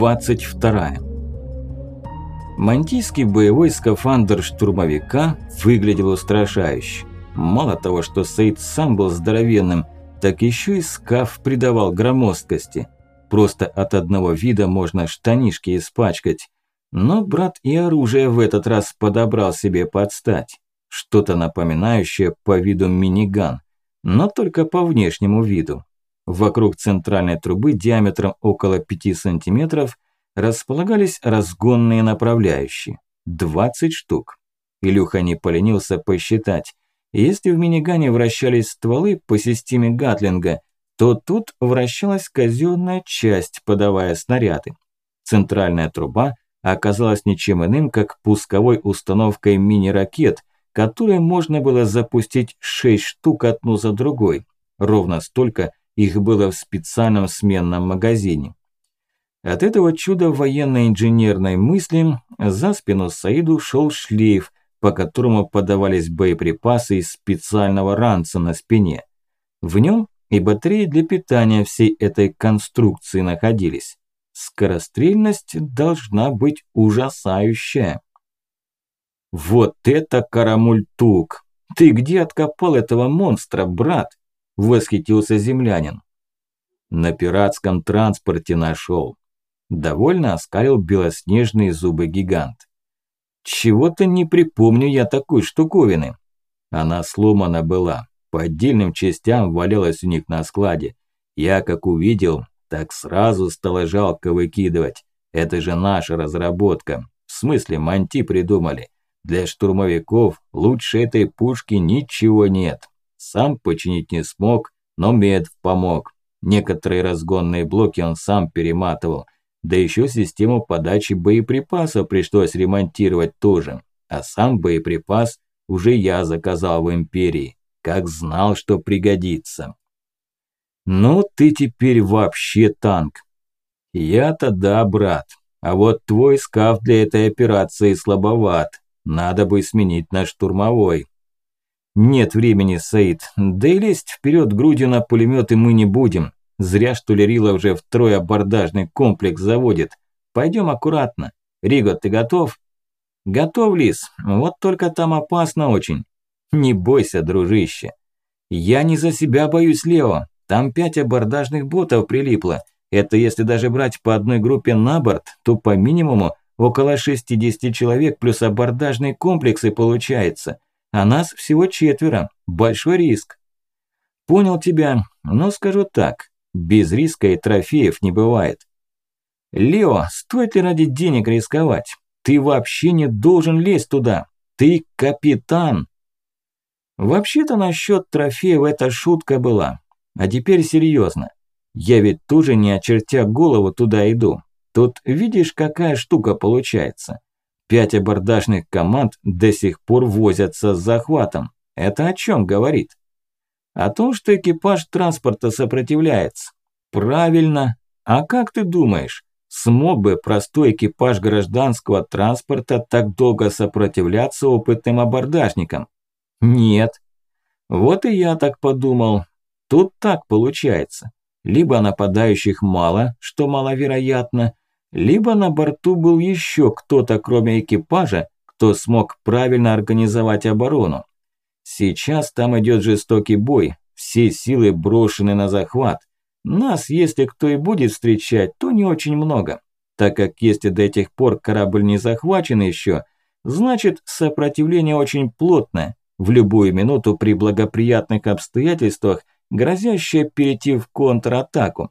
Глава 22 Мантийский боевой скафандр штурмовика выглядел устрашающе. Мало того, что Саид сам был здоровенным, так еще и скаф придавал громоздкости. Просто от одного вида можно штанишки испачкать. Но брат и оружие в этот раз подобрал себе под стать. Что-то напоминающее по виду миниган, но только по внешнему виду. Вокруг центральной трубы диаметром около 5 сантиметров располагались разгонные направляющие. 20 штук. Илюха не поленился посчитать. Если в минигане вращались стволы по системе Гатлинга, то тут вращалась казенная часть, подавая снаряды. Центральная труба оказалась ничем иным, как пусковой установкой мини-ракет, которые можно было запустить 6 штук одну за другой. Ровно столько, их было в специальном сменном магазине. От этого чуда военной инженерной мысли за спину Саиду шел шлейф, по которому подавались боеприпасы из специального ранца на спине. В нем и батареи для питания всей этой конструкции находились. Скорострельность должна быть ужасающая. Вот это карамультук! Ты где откопал этого монстра, брат? Восхитился землянин. На пиратском транспорте нашел. Довольно оскалил белоснежные зубы гигант. Чего-то не припомню я такой штуковины. Она сломана была. По отдельным частям валялась у них на складе. Я как увидел, так сразу стало жалко выкидывать. Это же наша разработка. В смысле, манти придумали. Для штурмовиков лучше этой пушки ничего нет. Сам починить не смог, но Медв помог. Некоторые разгонные блоки он сам перематывал. Да еще систему подачи боеприпасов пришлось ремонтировать тоже. А сам боеприпас уже я заказал в Империи. Как знал, что пригодится. Ну, ты теперь вообще танк. Я-то да, брат. А вот твой скаф для этой операции слабоват. Надо бы сменить на штурмовой. Нет времени, Саид. Да и лезть вперед грудью на пулеметы мы не будем. Зря, что ли, Рила уже втрое абордажный комплекс заводит. Пойдем аккуратно. Риго, ты готов? Готов, Лис. Вот только там опасно очень. Не бойся, дружище. Я не за себя боюсь, Лео. Там пять абордажных ботов прилипло. Это если даже брать по одной группе на борт, то по минимуму около 60 человек плюс абордажные комплексы получается а нас всего четверо. Большой риск. Понял тебя, но скажу так, без риска и трофеев не бывает. Лео, стоит ли ради денег рисковать? Ты вообще не должен лезть туда. Ты капитан. Вообще-то насчет трофеев эта шутка была. А теперь серьезно. Я ведь тоже не очертя голову туда иду. Тут видишь, какая штука получается. Пять абордажных команд до сих пор возятся с захватом. Это о чем говорит? О том, что экипаж транспорта сопротивляется. Правильно. А как ты думаешь, смог бы простой экипаж гражданского транспорта так долго сопротивляться опытным абордажникам? Нет. Вот и я так подумал. Тут так получается. Либо нападающих мало, что маловероятно, либо на борту был еще кто-то, кроме экипажа, кто смог правильно организовать оборону. Сейчас там идет жестокий бой, все силы брошены на захват. Нас, если кто и будет встречать, то не очень много. Так как если до этих пор корабль не захвачен еще, значит сопротивление очень плотное, в любую минуту при благоприятных обстоятельствах, грозящее перейти в контратаку.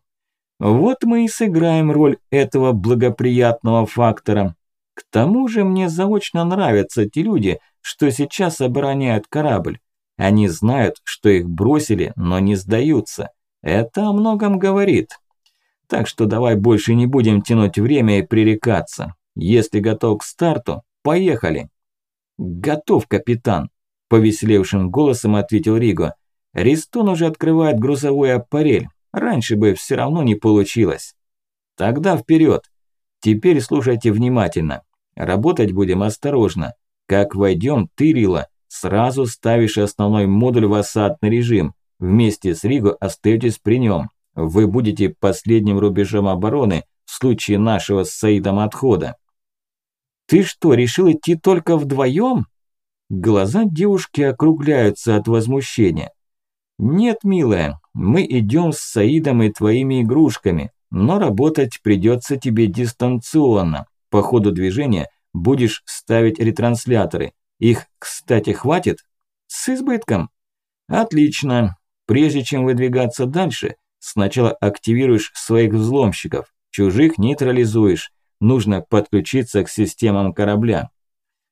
Вот мы и сыграем роль этого благоприятного фактора. К тому же мне заочно нравятся те люди, что сейчас обороняют корабль. Они знают, что их бросили, но не сдаются. Это о многом говорит. Так что давай больше не будем тянуть время и пререкаться. Если готов к старту, поехали. Готов, капитан, повеселевшим голосом ответил Риго. Ристон уже открывает грузовой аппарель. Раньше бы все равно не получилось. Тогда вперед. Теперь слушайте внимательно. Работать будем осторожно. Как войдем, ты, Рила, сразу ставишь основной модуль в осадный режим. Вместе с Риго остаетесь при нем. Вы будете последним рубежом обороны в случае нашего с Саидом отхода. «Ты что, решил идти только вдвоем?» Глаза девушки округляются от возмущения. «Нет, милая, мы идем с Саидом и твоими игрушками, но работать придется тебе дистанционно. По ходу движения будешь ставить ретрансляторы. Их, кстати, хватит? С избытком? Отлично. Прежде чем выдвигаться дальше, сначала активируешь своих взломщиков, чужих нейтрализуешь. Нужно подключиться к системам корабля.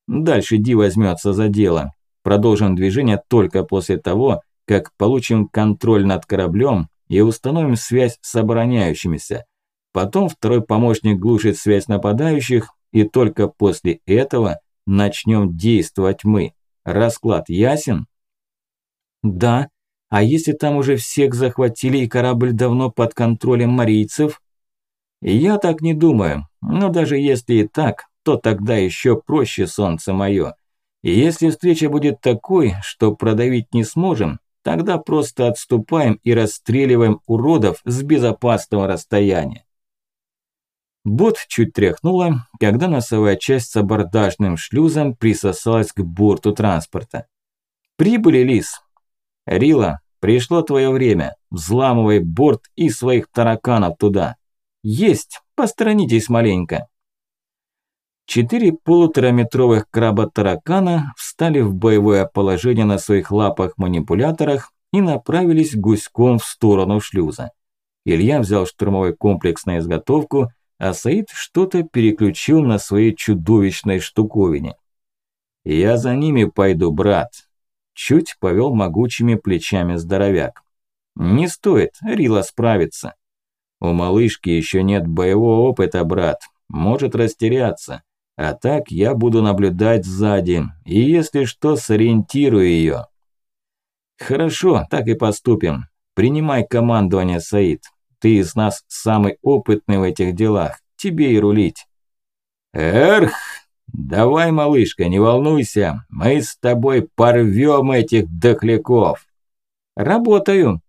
Дальше Ди возьмется за дело. Продолжим движение только после того, как получим контроль над кораблем и установим связь с обороняющимися. Потом второй помощник глушит связь нападающих, и только после этого начнем действовать мы. Расклад ясен? Да. А если там уже всех захватили и корабль давно под контролем марийцев? Я так не думаю. Но даже если и так, то тогда еще проще солнце мое. И если встреча будет такой, что продавить не сможем, тогда просто отступаем и расстреливаем уродов с безопасного расстояния. Бот чуть тряхнуло, когда носовая часть с абордажным шлюзом присосалась к борту транспорта. «Прибыли, Лис!» «Рила, пришло твое время. Взламывай борт и своих тараканов туда!» «Есть! Посторонитесь маленько!» Четыре полутораметровых краба-таракана встали в боевое положение на своих лапах-манипуляторах и направились гуськом в сторону шлюза. Илья взял штурмовой комплекс на изготовку а Саид что-то переключил на своей чудовищной штуковине. «Я за ними пойду, брат», – чуть повел могучими плечами здоровяк. «Не стоит, Рила справится. У малышки еще нет боевого опыта, брат, может растеряться, а так я буду наблюдать сзади, и если что, сориентирую ее». «Хорошо, так и поступим. Принимай командование, Саид. Ты из нас самый опытный в этих делах. Тебе и рулить. Эрх! Давай, малышка, не волнуйся. Мы с тобой порвем этих дохляков. Работаю.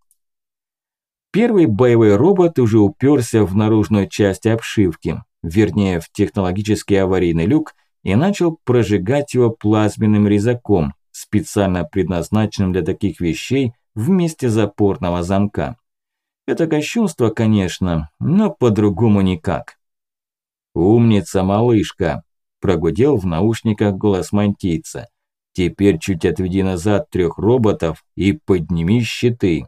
Первый боевой робот уже уперся в наружную часть обшивки, вернее в технологический аварийный люк, и начал прожигать его плазменным резаком, специально предназначенным для таких вещей вместе запорного замка. Это кощунство, конечно, но по-другому никак. «Умница, малышка!» – прогудел в наушниках голос мантийца. «Теперь чуть отведи назад трех роботов и подними щиты».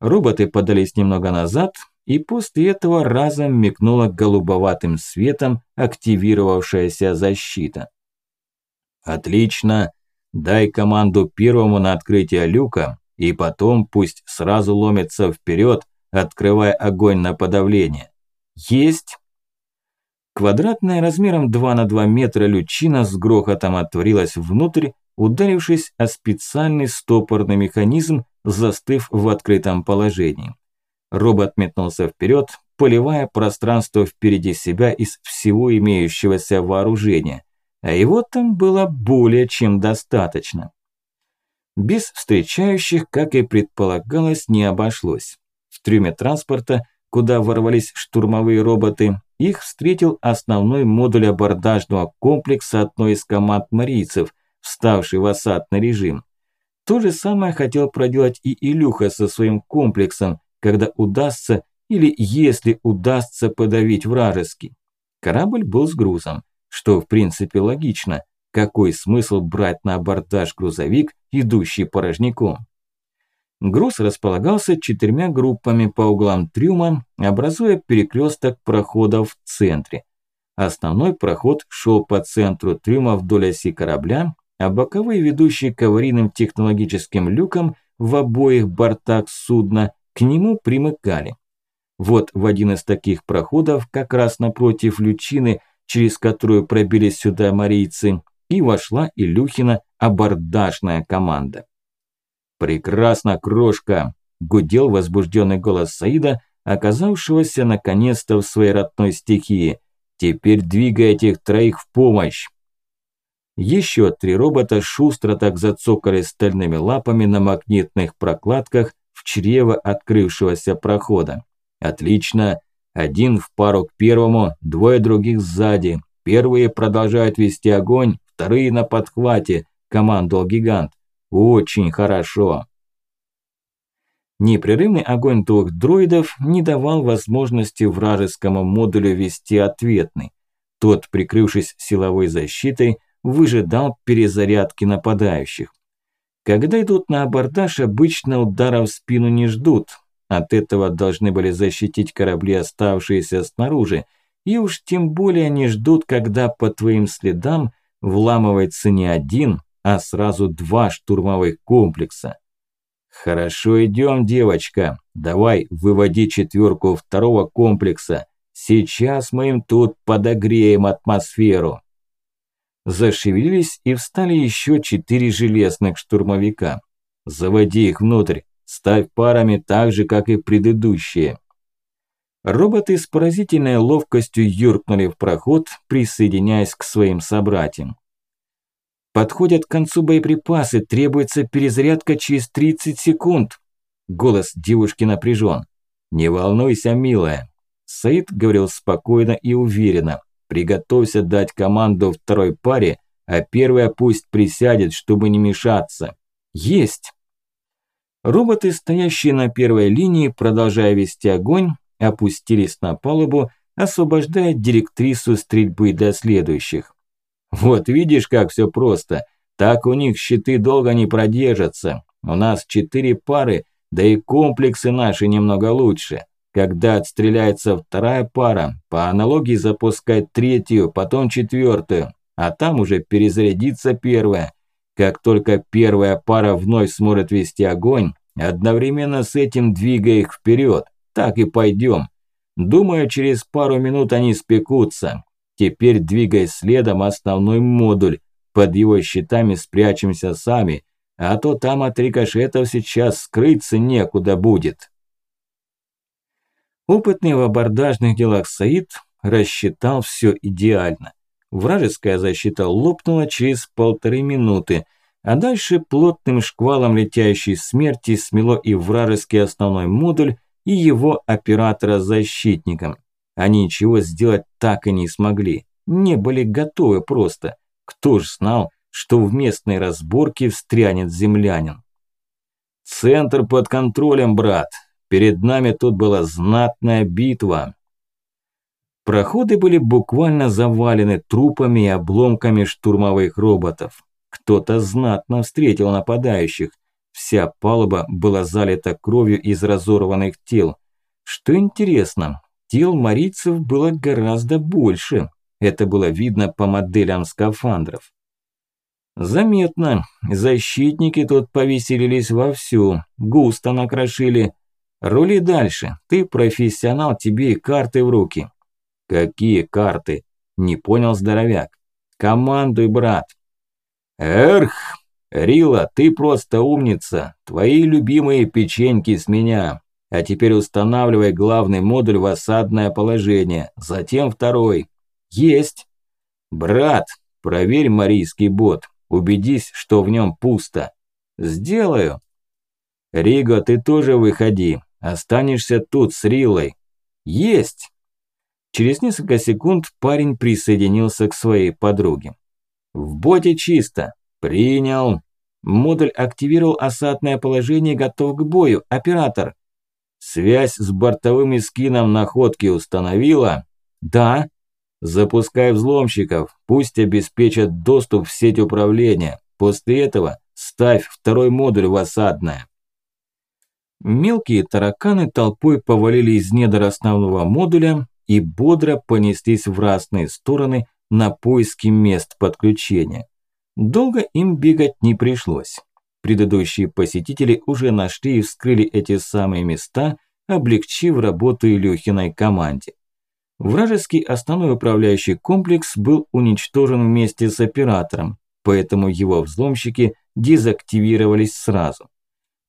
Роботы подались немного назад, и после этого разом мигнула голубоватым светом активировавшаяся защита. «Отлично! Дай команду первому на открытие люка, и потом пусть сразу ломится вперед, открывая огонь на подавление. Есть! Квадратная размером 2 на 2 метра лючина с грохотом отворилась внутрь, ударившись о специальный стопорный механизм, застыв в открытом положении. Робот метнулся вперед, поливая пространство впереди себя из всего имеющегося вооружения. А его там было более чем достаточно. Без встречающих, как и предполагалось, не обошлось. В трюме транспорта, куда ворвались штурмовые роботы, их встретил основной модуль абордажного комплекса одной из команд марийцев, вставший в осадный режим. То же самое хотел проделать и Илюха со своим комплексом, когда удастся или если удастся подавить вражеский. Корабль был с грузом, что в принципе логично – какой смысл брать на абордаж грузовик, идущий порожняком? Груз располагался четырьмя группами по углам трюма, образуя перекресток проходов в центре. Основной проход шел по центру трюма вдоль оси корабля, а боковые, ведущие к аварийным технологическим люкам в обоих бортах судна, к нему примыкали. Вот в один из таких проходов, как раз напротив лючины, через которую пробились сюда марийцы, и вошла Илюхина абордажная команда. «Прекрасно, крошка!» – гудел возбужденный голос Саида, оказавшегося наконец-то в своей родной стихии. «Теперь двигай этих троих в помощь!» Еще три робота шустро так зацокали стальными лапами на магнитных прокладках чрево открывшегося прохода. «Отлично! Один в пару к первому, двое других сзади. Первые продолжают вести огонь, вторые на подхвате, командовал гигант. Очень хорошо. Непрерывный огонь двух дроидов не давал возможности вражескому модулю вести ответный. Тот, прикрывшись силовой защитой, выжидал перезарядки нападающих. Когда идут на абордаж, обычно удара в спину не ждут, от этого должны были защитить корабли, оставшиеся снаружи, и уж тем более не ждут, когда по твоим следам вламывается не один, а сразу два штурмовых комплекса. Хорошо идем, девочка. Давай, выводи четверку второго комплекса. Сейчас мы им тут подогреем атмосферу. Зашевелились и встали еще четыре железных штурмовика. Заводи их внутрь. Ставь парами так же, как и предыдущие. Роботы с поразительной ловкостью юркнули в проход, присоединяясь к своим собратьям. Подходят к концу боеприпасы, требуется перезарядка через 30 секунд. Голос девушки напряжен. Не волнуйся, милая. Саид говорил спокойно и уверенно. Приготовься дать команду второй паре, а первая пусть присядет, чтобы не мешаться. Есть! Роботы, стоящие на первой линии, продолжая вести огонь, опустились на палубу, освобождая директрису стрельбы для следующих. Вот видишь, как все просто. Так у них щиты долго не продержатся. У нас четыре пары, да и комплексы наши немного лучше. Когда отстреляется вторая пара, по аналогии запускать третью, потом четвертую, а там уже перезарядится первая. Как только первая пара вновь сможет вести огонь, одновременно с этим двигая их вперед. Так и пойдем. Думаю, через пару минут они спекутся. Теперь двигай следом основной модуль. Под его щитами спрячемся сами, а то там от рикошетов сейчас скрыться некуда будет. Опытный в абордажных делах Саид рассчитал все идеально. Вражеская защита лопнула через полторы минуты, а дальше плотным шквалом летящей смерти смело и вражеский основной модуль, и его оператора защитником. Они ничего сделать так и не смогли. Не были готовы просто. Кто ж знал, что в местной разборке встрянет землянин. «Центр под контролем, брат. Перед нами тут была знатная битва. Проходы были буквально завалены трупами и обломками штурмовых роботов. Кто-то знатно встретил нападающих. Вся палуба была залита кровью из разорванных тел. Что интересно, тел марийцев было гораздо больше. Это было видно по моделям скафандров. Заметно, защитники тут повеселились вовсю, густо накрошили. Рули дальше, ты профессионал, тебе и карты в руки. Какие карты? Не понял здоровяк. Командуй, брат. Эрх, Рила, ты просто умница. Твои любимые печеньки с меня. А теперь устанавливай главный модуль в осадное положение, затем второй. Есть. Брат, проверь марийский бот. Убедись, что в нем пусто. Сделаю. Риго, ты тоже выходи. Останешься тут с Рилой. Есть. Через несколько секунд парень присоединился к своей подруге. В боте чисто. Принял. Модуль активировал осадное положение готов к бою. Оператор. Связь с бортовым эскином находки установила? Да. Запускай взломщиков. Пусть обеспечат доступ в сеть управления. После этого ставь второй модуль в осадное. Мелкие тараканы толпой повалили из недр основного модуля и бодро понеслись в разные стороны на поиски мест подключения. Долго им бегать не пришлось. Предыдущие посетители уже нашли и вскрыли эти самые места, облегчив работу Илюхиной команде. Вражеский основной управляющий комплекс был уничтожен вместе с оператором, поэтому его взломщики дезактивировались сразу.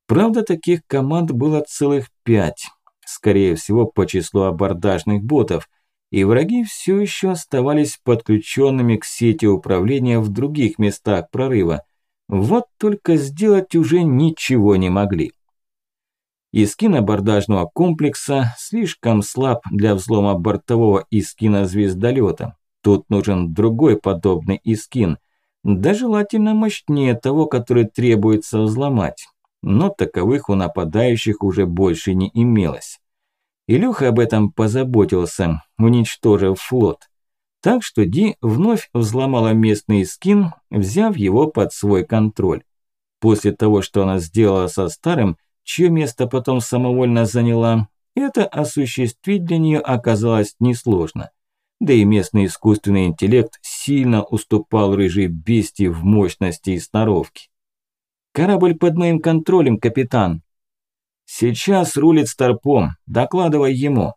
Правда, таких команд было целых пять, скорее всего по числу абордажных ботов, и враги все еще оставались подключенными к сети управления в других местах прорыва. Вот только сделать уже ничего не могли. Искин абордажного комплекса слишком слаб для взлома бортового искина звездолета. Тут нужен другой подобный искин, да желательно мощнее того, который требуется взломать. Но таковых у нападающих уже больше не имелось. Илюха об этом позаботился, уничтожив флот. Так что Ди вновь взломала местный скин, взяв его под свой контроль. После того, что она сделала со старым, чье место потом самовольно заняла, это осуществить для нее оказалось несложно. Да и местный искусственный интеллект сильно уступал рыжей бестии в мощности и сноровке. «Корабль под моим контролем, капитан!» «Сейчас рулит Старпом, докладывай ему».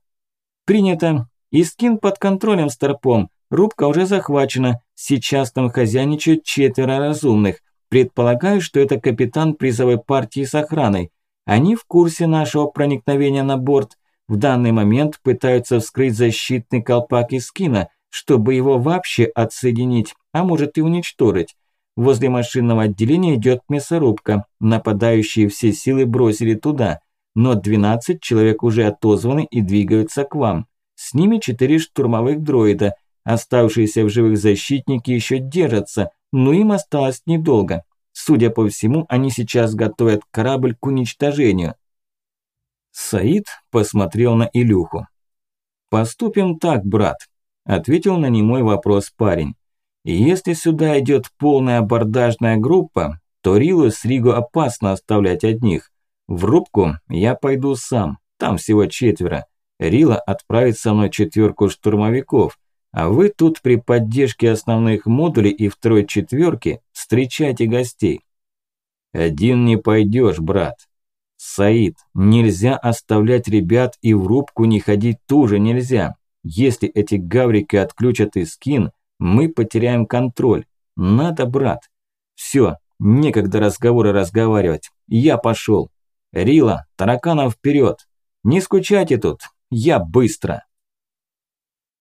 «Принято. Искин под контролем Старпом, рубка уже захвачена, сейчас там хозяйничают четверо разумных. Предполагаю, что это капитан призовой партии с охраной. Они в курсе нашего проникновения на борт. В данный момент пытаются вскрыть защитный колпак из скина, чтобы его вообще отсоединить, а может и уничтожить. Возле машинного отделения идет мясорубка. Нападающие все силы бросили туда. Но 12 человек уже отозваны и двигаются к вам. С ними 4 штурмовых дроида. Оставшиеся в живых защитники еще держатся, но им осталось недолго. Судя по всему, они сейчас готовят корабль к уничтожению. Саид посмотрел на Илюху. «Поступим так, брат», – ответил на немой вопрос парень. «Если сюда идет полная абордажная группа, то Рилу с Ригу опасно оставлять одних. В рубку я пойду сам, там всего четверо. Рила отправит со мной четверку штурмовиков, а вы тут при поддержке основных модулей и второй четверки встречайте гостей. Один не пойдешь, брат. Саид, нельзя оставлять ребят и в рубку не ходить тоже нельзя. Если эти гаврики отключат и скин, мы потеряем контроль. Надо, брат. Все, некогда разговоры разговаривать. Я пошел. Рила, тараканов вперед. Не скучайте тут, я быстро.